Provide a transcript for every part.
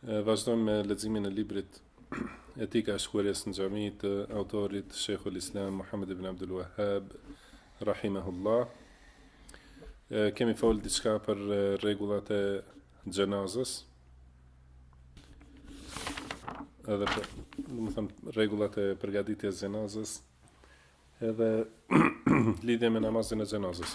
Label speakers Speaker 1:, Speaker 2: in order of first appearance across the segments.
Speaker 1: Vazhdojmë me leximin e librit Etika e shkuarjes në xhami të autorit Sheikhul Islam Muhammed ibn Abdul Wahhab rahimahullah. Kemi folë diçka për rregullat e xhenazës. Edhe për, domethënë, rregullat e përgatitjes së xhenazës. Edhe lidhje me namazin e xhenazës.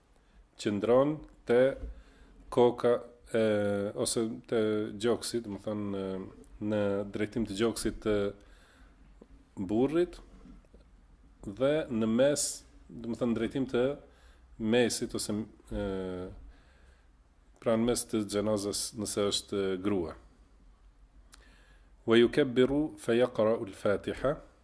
Speaker 1: qëndron te koka e ose te gjoksi, domethënë në, në drejtim të gjoksit të burrit dhe në mes, domethënë drejtim të mesit ose e, pra në mes të xhenazës nëse është grua. Wa yukabbiru fa yaqra al-Fatiha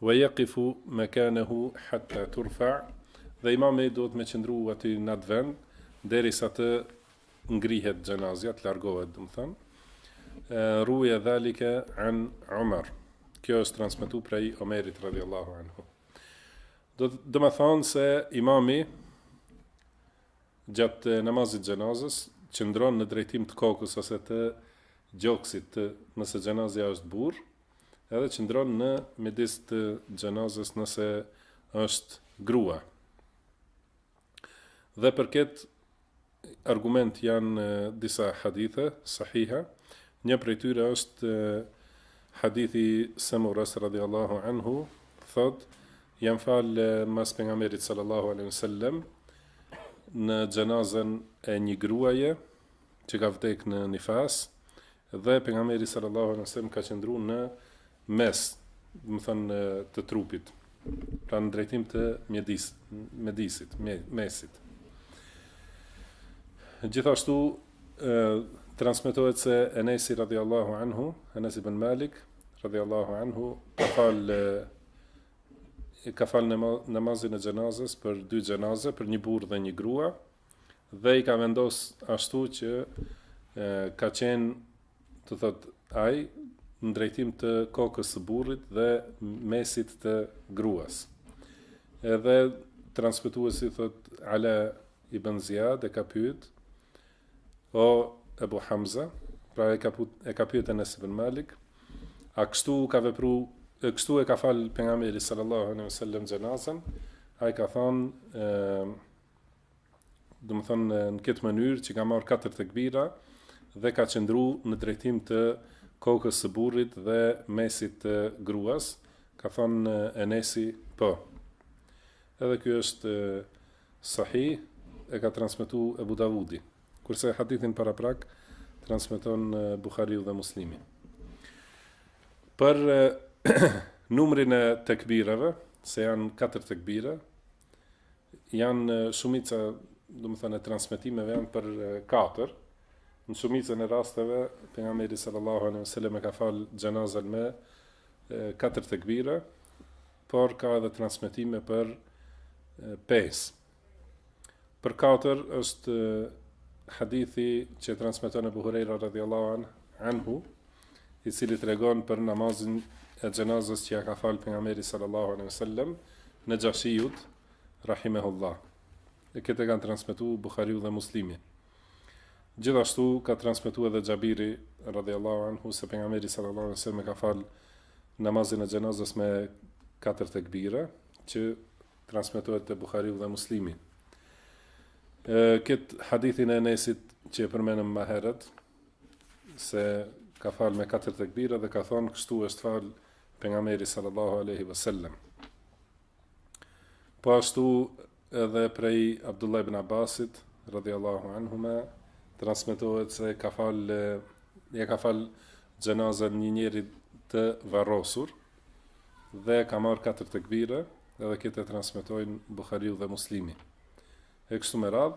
Speaker 1: Wa yaqifu makanahu hatta turfa, dhe imami duhet me qëndru aty n'atë vend deri sa të ngrihet xhenazja, të largohet, domethënë. Ruwiya dhalika an Umar. Kjo është transmetuar prej Omerit radhiyallahu anhu. Domethënë se imami gjatë namazit xhenazës qëndron në drejtim të kokës ose të gjoksit të nëse xhenazja është burrë, edhe qëndron në midis të xhenazës nëse është grua. Dhe për këtë argument janë disa hadithe sahiha. Një prej tyre është hadithi Semurës radhiyallahu anhu, thotë jam fal mas pejgamberit sallallahu alaihi wasallam në xhenazën e një gruaje që ka vdek në nifas, Dhe pejgamberi sallallahu alejhi ve sellem ka qëndru në mes, domethënë të trupit, pra në drejtim të mjedis, medisit, me, mesit. Gjithashtu e, transmetohet se Enesi radhiyallahu anhu, Enes ibn Malik radhiyallahu anhu ka fal e ka fal namazin e xhenazës për dy xhenaze, për një burrë dhe një grua, dhe i ka vendos ashtu që ka qenë të thot ai në drejtim të kokës së burrit dhe mesit të gruas. Edhe transmetuesi thot Ala ibn Ziyad e ka pyet o Abu Hamza, pra e ka e ka pyetur Enes ibn Malik, a kështu ka vepruar e kështu e ka fal pejgamberi sallallahu alaihi wasallam xhenazën, ai ka thënë domethënë në, në këtë mënyrë që ka marr katër tekbira dhe ka qëndru në drejtim të kokës së burrit dhe mesit të gruas, ka thonë Enesi po. Edhe ky është sahih e ka transmetu Abu Davudi, kurse hadithin paraprak transmeton Buhariu dhe Muslimi. Për numrin e tekbirave, se janë katër tekbira, janë shumica, domethënë, e transmetimeve janë për katër. Në shumicën e rasteve pejgamberi sallallahu alejhi ve sellem e ka fal xhenazën me katër tekbira, por ka edhe transmetime për pesë. Për katër është hadithi që e transmeton Abu Hurejra radhiyallahu anhu i cili tregon për namazin e xhenazës që ja ka fal pejgamberi sallallahu alaihi wasallam Nexhashiut rahimehullah. E këtë e kanë transmetu Buhariu dhe Muslimi. Gjithashtu ka transmetu edhe Xhabiri radhiyallahu anhu se pejgamberi sallallahu alaihi wasallam ka fal namazin e xhenazës me katër tekbira që transmetohet te Buhariu dhe Muslimi. Këtë hadithin e Enesit që e përmenëm ma herët, se ka fal me katër tekbira dhe ka thon kështu është fal pejgamberi sallallahu alaihi wasallam. Po ashtu edhe prej Abdullah ibn Abbasit radhiyallahu anhuma transmetohet se ka fal ja ka fal xhenazën një njeri të varrosur dhe ka marr katër tekbira edhe këtë e transmetojnë Buhariu dhe Muslimi. E kështu me radhë,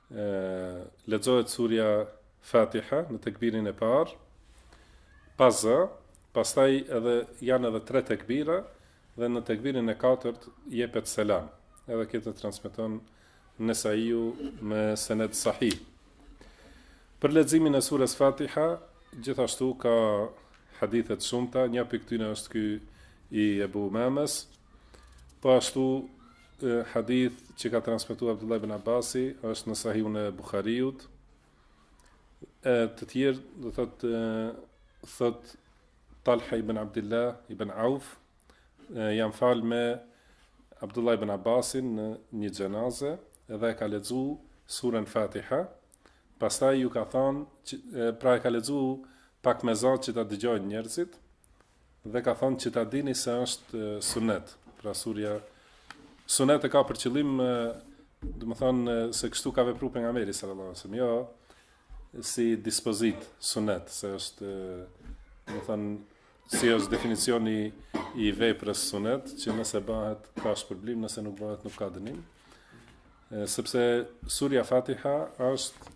Speaker 1: lexohet surja Fatiha në tekbirin e parë, pa zë, pastaj janë edhe tre tekbira dhe në tekbirin e katërt jepet selam. Edhe këtë transmeton Nesaiu me sened sahih. Për leximin e surës Fatiha gjithashtu ka hadithe të shumta, një prej tyne është ky i Ebu Umames, Po ashtu hadithi që ka transmetuar Abdullah ibn Abbasi është në Sahihun e Buhariut. E të tjerë do thot thot Talha ibn Abdullah ibn Auf jam fal me Abdullah ibn Abbasin në një xhenaze dhe e ka lexu surën Fatiha. Pastaj ju ka thënë pra e ka lexu pak me za që ta dëgjojnë njerëzit Dhe ka thënë që ta dini se është sunet, pra surja, sunet e ka për qëllim domethënë se kështu ka vepruar pejgamberi sallallahu alajhi wasallam, jo si dispozitë sunet, se është domethënë si është definicioni i veprës sunet, që nëse bëhet ka shpërblim, nëse nuk bëhet nuk ka dënim. Sepse surja Fatiha është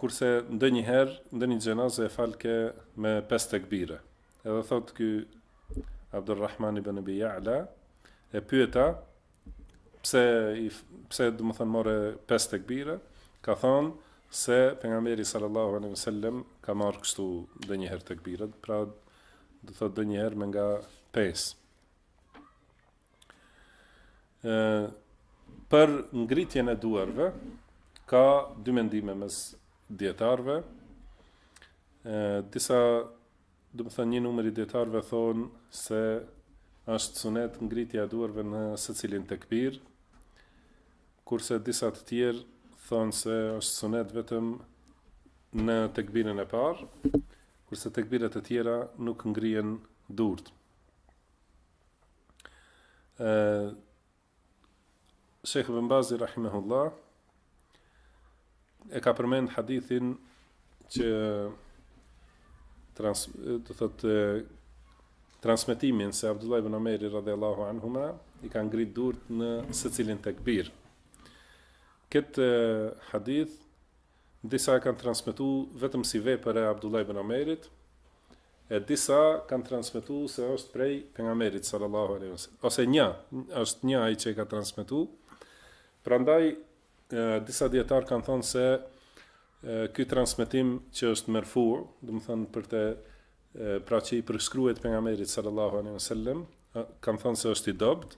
Speaker 1: kurse ndonjëherë ndonjë xhenaze e falke me pesë tekbire. Edhe thotë ky Abdul Rahman ibn Ebi Lejla e pyeta pse i pse domethënë more pesë tekbire, ka thënë se pejgamberi sallallahu alaihi wasallam ka marrë kështu ndonjëherë tekbirat, pra domethënë ndonjëherë me nga pesë. Ë për ngritjen e duarve ka dy mendime mes dietarëve. Ë disa, domethënë një numër i dietarëve thonë se është sunet ngritja e duarve në secilin tekbir, kurse disa të tjerë thonë se është sunet vetëm në tekbirin e parë, kurse tekbiret e tjera nuk ngrihen duart. Shejh Bin Bazi, Rahimehullah, e ka përmend hadithin që trans, do të thotë, transmetimin se Abdullah ibn Omeri radijallahu anhuma i ka ngrit duart në secilin tekbir. Këtë hadith Disa e kanë transmetu vetëm si vepër e Abdullah ibn Omerit, e disa kanë transmetu se është prej Pejgamberit sallallahu alejhi ve sellem, ose një, është një ai që e ka transmetu. Prandaj disa dijetarë kanë thënë se ky transmetim që është merfu, domethënë për të pra që i përshkruhet pejgamberit sallallahu alejhi wasallam, kanë thënë se është i dobët,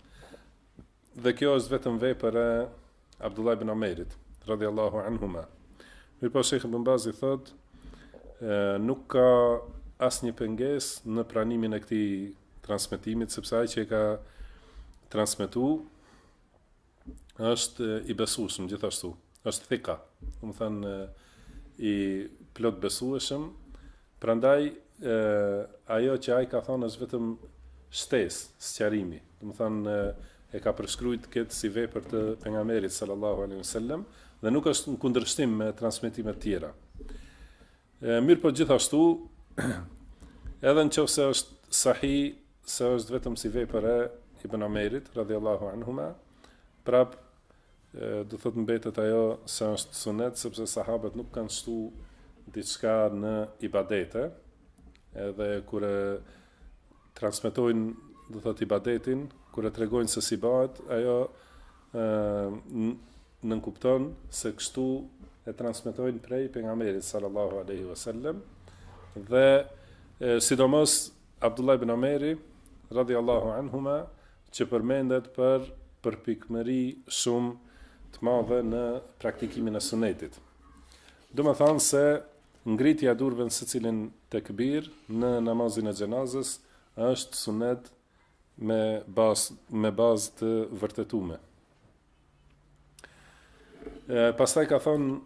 Speaker 1: Dhe kjo është vetëm vepër e Abdullah ibn Omerit, radhiyallahu anhuma. Mirëpo Shejh Bin Bazi thotë, nuk ka asnjë pengesë në pranimin e këtij transmetimit, sepse ai që e ka transmetu është i besueshëm gjithashtu. Është thika, domethënë i plotbesueshëm, prandaj ajo që ai ka thënë është vetëm shtesë sqarimi. Domethënë e ka përshkrujt këtë si vepër të Pejgamberit sallallahu alaihi wasallam dhe nuk është në kundërshtim me transmetimet e tjera. Mirëpo gjithashtu, edhe në qoftë se është sahih se është vetëm si vepër e Ibn Omerit, radijallahu anhuma, prap do thot mbetet ajo se është sunet sepse sahabët nuk kanë shtu diçka në ibadete edhe kur e transmetojnë do thot ibadetin kur e tregojnë se si bëhet ajo ë nënkupton se kështu e transmetojnë prej pejgamberit sallallahu alaihi wasallam dhe e, sidomos Abdullah ibn Omeri radhiyallahu anhuma që përmendet për përpikmëri shumë të madhe në praktikimin e sunetit. Domethanë se ngritja durve në secilin tekbir në namazin e xhenazës është sunet me bazë të vërtetume. Pastaj ka thonë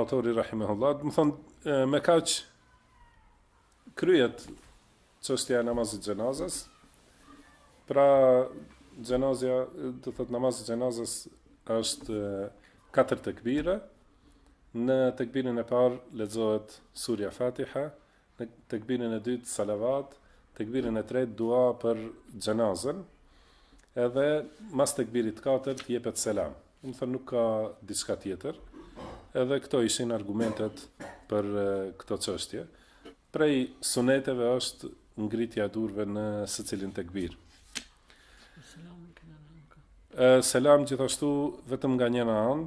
Speaker 1: autori rahimehullah, domethanë me kaq Kryhet çështja e namazit të xhenazës. Pra xhenazja, do thot namazi i xhenazës është katër tekbire. Në tekbirin e parë lexohet surja Fatiha, në tekbirin e dytë salavat, tekbirin e tretë dua për xhenazën. Edhe mas tekbirit të katërt jepet selam. Domethanë nuk ka diçka tjetër, edhe këto ishin argumentet për këto çështje. Prej suneteve është ngritja durve në secilin tekbir. Selam gjithashtu vetëm nga njana anë.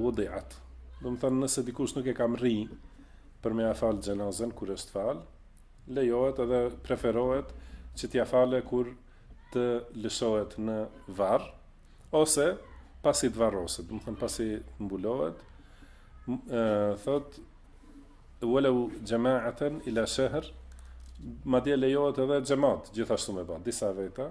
Speaker 1: wudi'at. Domethanë nëse dikush nuk e ka mrri për me ia fal xhenazën kur është fal, lejohet edhe preferohet që t'ia fale kur të lëshohet në varr ose pasi të varroset, domethanë pasi të mbulohet, ë thot walaw jama'atan ila shahr, madje lejohet edhe xhemat gjithashtu me ba, disa veta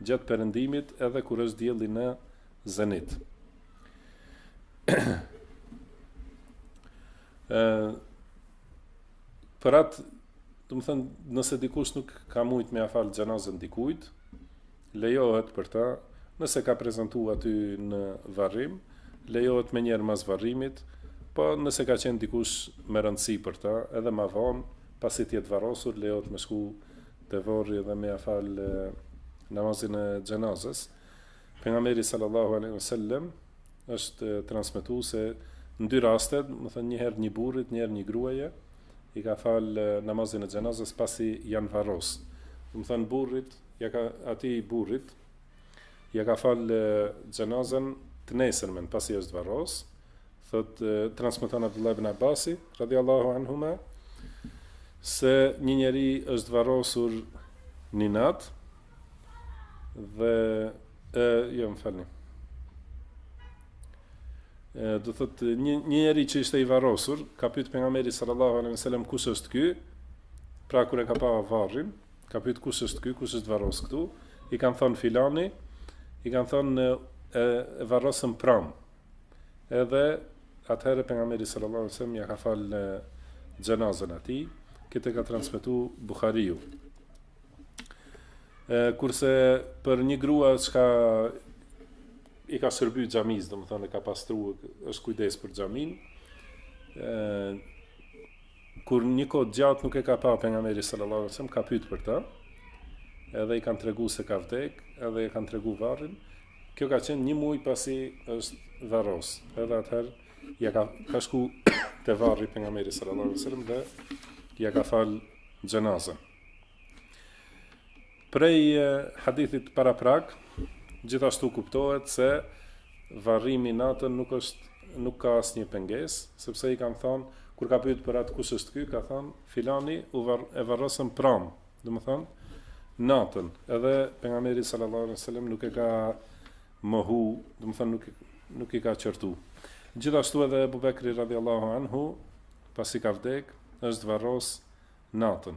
Speaker 1: gjatë perëndimit edhe kur është dielli në zenit. Ë për atë, domethanë, nëse dikush nuk ka mujt me ia fal xhenazën dikujt, lejohet për ta, nëse ka prezentu aty në varrim, lejohet menjëherë mas varrimit, po nëse ka qenë dikush me rëndësi për ta, edhe ma vonë, pasi të jetë varrosur, lejohet me shku te vorri dhe me ja fal namazin e xhenazes. Pejgamberi sallallahu alaihi wasallam është transmetu se në dy raste, domethanë një herë një burrit, një herë një gruaje, i ka fal namazin e xhenazes pasi janë varros. Domethanë burrit, ja ka atij burrit Ja ka fal xhenazën të nesërmen pasi është varros, thot transmeton Abdullah ibn Abasi radiallahu anhuma se një njeri është varrosur një natë dhe e, jo më falni do thot një një njeri që ishte i varrosur ka pyet pejgamberi sallallahu alaihi wasallam kush është ky pra kur e ka pa varrin Ka pyet kush është ky, kush është varros këtu? I kanë thënë filani, i kanë thënë e, e varrosëm pram. Edhe atëherë pejgamberi sallallahu alajhi wasallam ja ka fal xhenazën atij, këtë ka transmetu Buhariu. E, kurse për një grua që i ka shërby xhamisë, domethënë e ka pastru, është kujdes për xhamin. ë Kur një kohë të gjatë nuk e ka pa pejgamberi sallallahu alaihi wasallam, ka pyet për të. Edhe i kanë tregu se ka vdek, edhe i kanë tregu varrin. Kjo ka qenë një muj pasi është varros. Edhe atëherë ja ka ka shku te varri pejgamberi sallallahu alaihi wasallam dhe ja ka fal xhenazën. Prej hadithit paraprak, gjithashtu kuptohet se varrimi natën nuk është nuk ka asnjë pengesë, sepse i kanë thënë kur ka pyet për atë kush është ky, ka thënë filani u var, e varrosëm pram, domethënë natën. Edhe pejgamberi sallallahu alajhi wasallam nuk e ka mohu, domethënë nuk nuk i ka qortu. Gjithashtu edhe Ebu Bekri radhiyallahu anhu pasi ka vdek, është varros natën.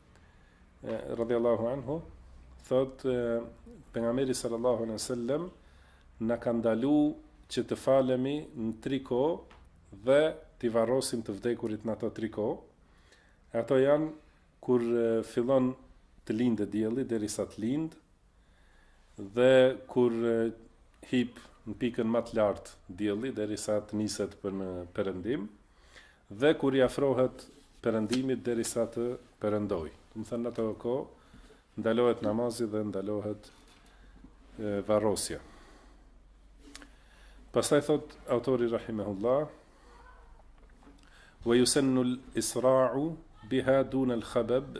Speaker 1: radhiyallahu anhu thot pejgamberi sallallahu alaihi wasallam na ka ndalu që të falemi në tri kohë dhe t'i varrosim të vdekurit në ato tri kohë. Ato janë kur fillon të lindë dielli derisa të lindë, Dhe kur hip në pikën më të lartë dielli derisa të niset për në perëndim dhe kur i afrohet perëndimit derisa të perëndojë. Domethënë në ato kohë ndalohet namazi dhe ndalohet varrosja. Pastaj thot autori rahimahullah wa yusannu al-isra'u biha dun al-khabab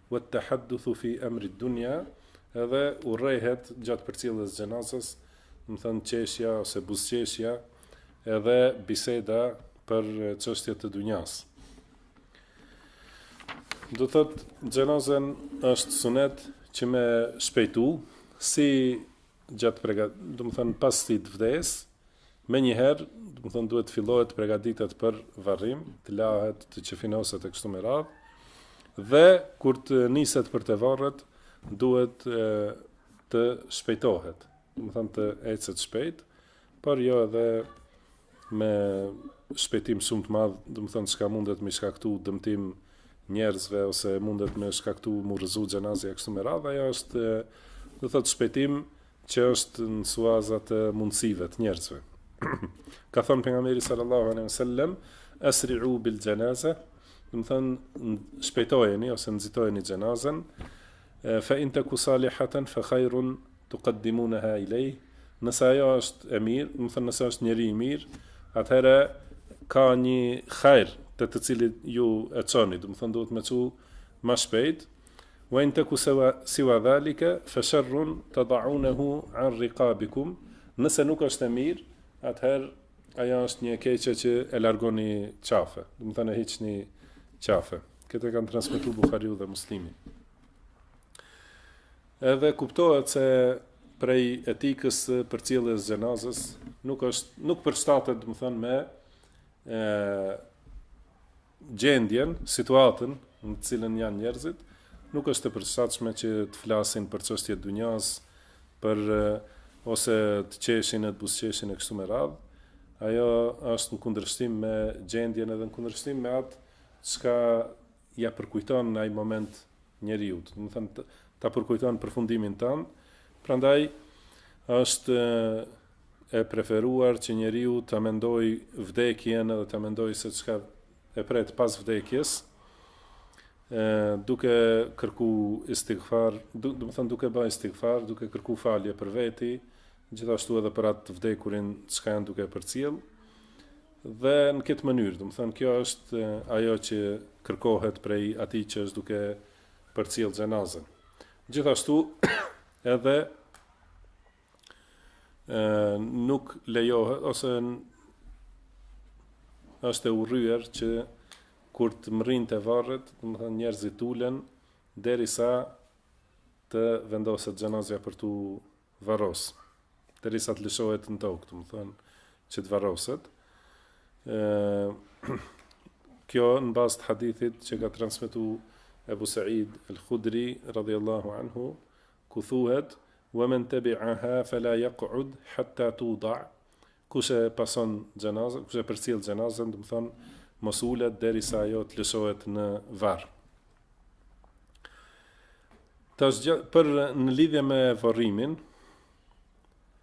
Speaker 1: Wat-tahadduthu fi amri dunja, edhe urrehet gjatë përcjelljes xhenazës, domethënë qeshja ose buzëqeshja, edhe biseda për çështje të dunjasë. Do të thotë xhenazën është sunet që me shpejtu si gjatë pregat, domethënë pasi të vdesë, Menjëherë, domethonë duhet të fillohet të pregatitet për varrim, të lahet, të qefinoset e kështu me radhë. Dhe kur të niset për te varret, duhet e, të shpejtohet. Domethonë të ecet shpejt, por jo edhe me shpejtim shumë të madh, domethonë çka mundet me shkaktu dëmtim njerëzve ose mundet me shkaktu m'u rrëzu xhenazja kështu me radhë, ajo është do të thotë shpejtim që është në suaza të mundësive të njerëzve. Ka thënë pejgamberi sallallahu alejhi ve sellem, "Asri'u bil janaza", domethënë shpejtojeni ose nxitojeni xhenazën, fa in taku salihatan fa khairun tuqaddimunaha ilay. Nëse ajo është e mirë, domethënë nëse është njeri i mirë, atëherë ka një hajr te i cili ju e çoni, domethënë duhet me e çu më shpejt. Wa in taku siwa dhalika fa sharrun tad'unahu an riqabikum, nëse nuk është e mirë, atëherë ajo është një e keqe që e largoni qafe, domethonë e hiqni qafe. Këtë e kanë transmetu Buhariu dhe Muslimi. Edhe kuptohet se prej etikës së përcjelljes së xhenazës nuk, nuk përshtatet, domethonë me ë Gjendjen, situatën, në të cilën janë njerëzit, nuk është e përshtatshme që të flasin për çështje të dynjas, për ose të qeshin e të buzëqeshin e kështu me radhë. Ajo është në kundërshtim me gjendjen edhe në kundërshtim me atë çka ia përkujton në ai moment njeriut, domethënë ta përkujton përfundimin tënd. Prandaj është e preferuar që njeriu ta mendojë vdekjen edhe ta mendojë se çka e pret pas vdekjes, e, duke kërku istighfar, du, domethënë duke bë istighfar, duke kërku falje për veti, gjithashtu edhe për atë të vdekurin çka janë duke përcjellë, dhe në këtë mënyrë, domethënë kjo është ajo që kërkohet prej atij që është duke përcjellë xhenazën. Gjithashtu edhe nuk lejohet ose është e urryer që kur të mrrin te varret, domethonë njerëzit t'ulen derisa të vendoset xhenazja për t'u varros. Derisa të lëshohet në tokë, domethonë që të varroset. ë Kjo në bazë të hadithit që ka transmetu Ebu Sa'id al-Khudri radhiyallahu anhu, ku thuhet, Wa men tebi'aha fela yaq'ud hatta tuda', Kush e pason xhenazën, kush e përcjell xhenazën, domethonë, mos t'ulet derisa ajo të lëshohet në varr. Tash për në lidhje me vorrimin,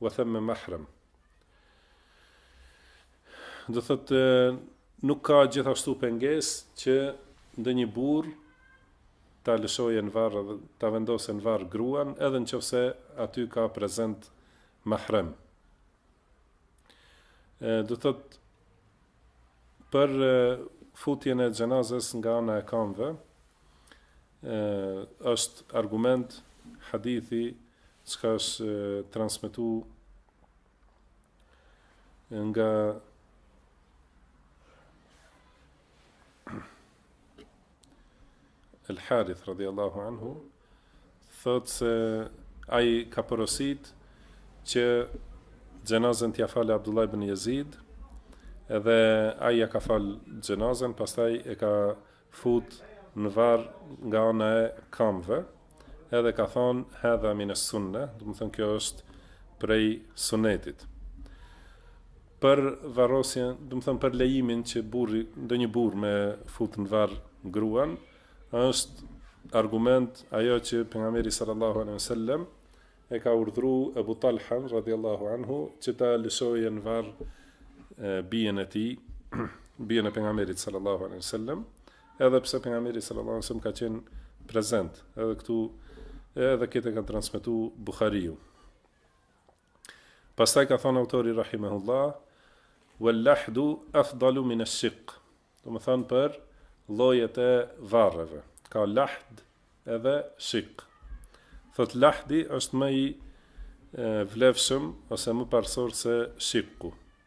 Speaker 1: wa thumma mahram. Do thotë nuk ka gjithashtu pengesë që ndonjë burr ta lëshojë në varr dhe ta vendosë në varr gruan, edhe në qoftë se aty ka prezent mahram. Do thotë Për futjen e xhenazes nga ana e kamve, është argument hadithi çka është transmetu nga El Harith radhiyallahu anhu thotë se ai ka porosit që xhenazën t'ia falë Abdullah ibn Yazid, edhe ai ja ka fal xhenazën, pastaj e ka fut në varr nga ana e kamve, edhe ka thonë hedha min e sunne, domethënë kjo është prej sunetit. Për varrosjen, domethënë për lejimin që burri, ndonjë burrë me fut në varr gruan, është argument ajo që pejgamberi sallallahu alejhi wasallam, e ka urdhru Ebu Talhan, radiallahu anhu, që ta lëshojë në varr bijën e tij, bijën e pejgamberit sallallahu alejhi wasallam, dhe Edhe pse pejgamberi sallallahu alejhi wasallam ka qenë prezent, edhe këtu edhe këtë e ka transmetuar Buhariu. Pastaj ka thënë autori rahimahullah, "Wal lahdu afdalu min ash-shiq." Domethënë për llojet e varreve. Ka lahd edhe shiq. Thot lahdi është më i vlefshëm ose më parësor se shiku.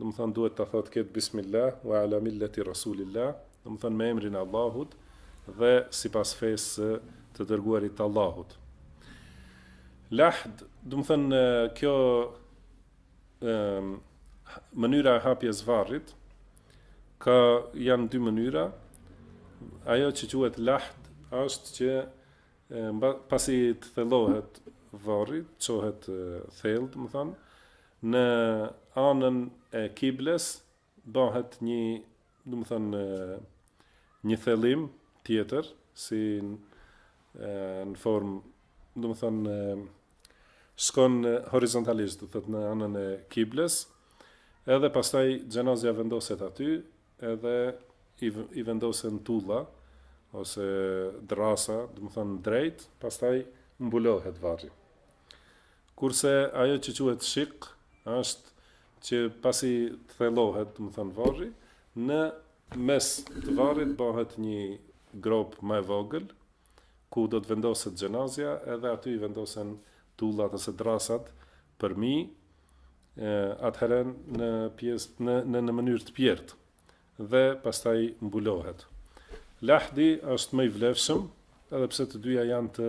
Speaker 1: Domethënë duhet ta thotë ketë bismillah wa ala millati rasulillah, domethënë me emrin e Allahut dhe sipas fesë së të dërguarit të Allahut. Lahd, domethënë kjo mënyra e hapjes varrit ka janë dy mënyra ajo që quhet lahd është që mba, pasi të thellohet varri çohet thellë domethënë Në anën e kibles bëhet një, domethënë, një thellim tjetër, si në formë, domethënë, shkon horizontalisht, do të thotë në anën e kibles, edhe pastaj xhenazja vendoset aty, edhe i vendosen tulla ose drrasa, domethënë drejt, pastaj mbulohet varri. Kurse ajo që quhet shik është që pasi thellohet, domethënë varri, në mes të varrit bëhet një gropë më e vogël ku do të vendoset xhenazja, edhe aty i vendosen tullat ose drrasat përmi, atëherë në në në mënyrë të pjerrët dhe pastaj mbulohet. Lahdi është më i vlefshëm, edhe pse të dyja janë të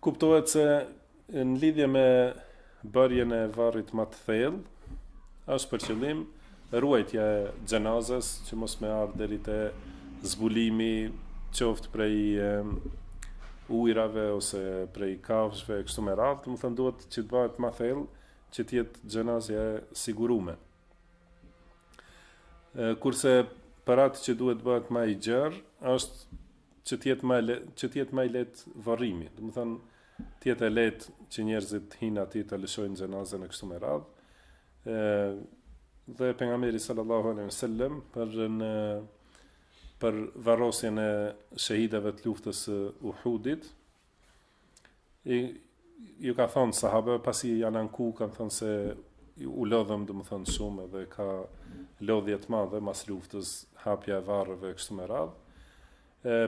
Speaker 1: Kuptohet se në lidhje me bërjen e varrit ma të thellë, është për qëllim ruajtja e xhenazes që mos me ardhë deri te zbulimi qoftë prej ujrave ose prej kafshëve e kështu me radhë, domethënë duhet që të bahet ma thellë që të jetë xhenazja e sigurume. Kurse për atë që duhet të bahet ma i gjerë, është që të jetë më e lehtë, që të jetë më i lehtë varrimi. Domethënë të jetë e lehtë që njerëzit të hyjnë aty ta lëshojnë xhenazën e kështu me radhë. ë dhe pejgamberi sallallahu alejhi ve sellem për në për varrosjen e shahideve të luftës së Uhudit, I, ju ka thonë sahabëve, pasi janë anku, kanë thonë se u lodhëm, domethonë shumë, edhe ka lodhje të madhe, mas luftës, hapja e varreve, kështu me radhë.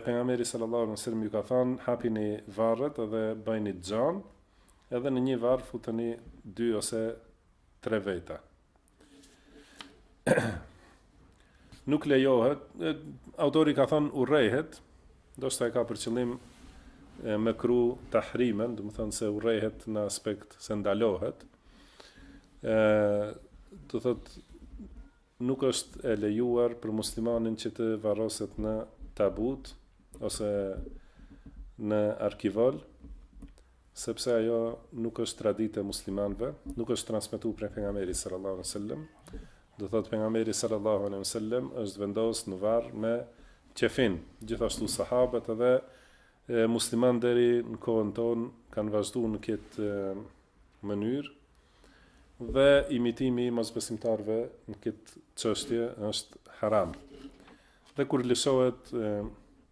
Speaker 1: Pejgamberi sallallahu alejhi ve sellem, ju ka thonë, hapeni varret edhe bëjini të gjanë, edhe në një varr futeni dy ose tre veta. nuk lejohet, autori ka thënë urrehet, ndoshta e ka për qëllim e, mekruh tahrimen, domethënë se urrehet në aspekt se ndalohet, e, do thotë nuk është e lejuar për muslimanin që të varroset në tabut, ose në arkivol, sepse ajo nuk është traditë e muslimanëve, nuk është transmetu prej pejgamberit sallallahu alejhi wasallam. Do thotë pejgamberi sallallahu alejhi wasallam është vendos në varr me qefin, gjithashtu sahabët edhe muslimanët deri në kohën tonë kanë vazhdu në këtë mënyrë dhe imitimi i mosbesimtarëve në këtë çështje është haram. Dhe kur lëshohet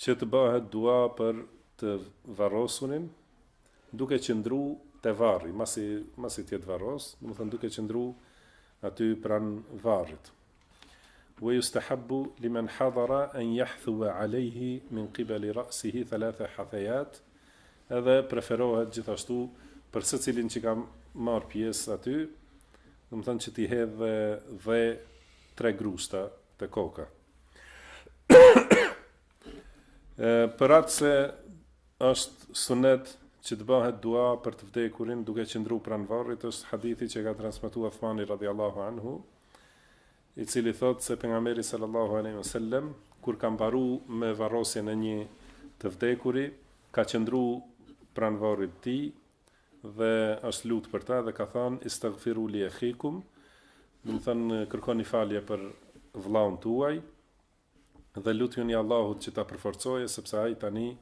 Speaker 1: Që të bëhet dua për të varrosurin duke qëndru te varri, masi masi të jetë varros, domethënë duke qëndru aty pranë varrit. Wa yustahabbu liman hadara an yahthuwa alayhi min qibali ra'sihi thalatha hathayat, edhe preferohet gjithashtu për secilin që ka marrë pjesë aty, domethënë që t'i hedhë dhé tre grushta, Te koka. Për atë se është sunet që të bëhet dua për të vdekurin duke qëndru pranë varrit, është hadithi që ka transmetu Othmani radiallahu anhu, i cili thot se pejgamberi sallallahu alejhi ve sallem, kur ka mbaru me varrosjen e një të vdekuri, ka qëndru pranë varrit tij, dhe është lutë për ta dhe ka thënë istagfiru li akhikum domethënë kërkoni falje për vëllaun tuaj dhe lutjuni Allahut që ta përforcojë sepse ai tani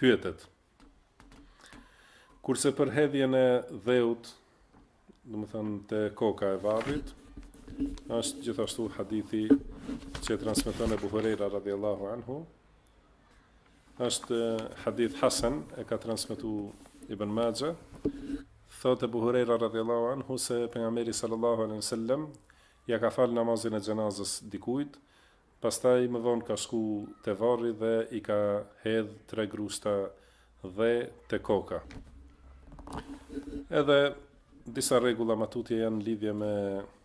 Speaker 1: pyetet kurse për hedhjen e dheut domethënë te koka e varrit është gjithashtu hadithi që e transmeton Ebu Hurejra radhiyallahu anhu Është hadith hasan e ka transmetu Ibn Maxha. Thotë Ebu Hurejra radhiyallahu anhu se pejgamberi sallallahu alaihi wasallam ia ka fal namazin e xhenazës dikujt, pastaj më vonë ka shku te varri dhe i ka hedh tre grushta dhe te koka. Edhe disa rregulla ma tutje janë lidhje me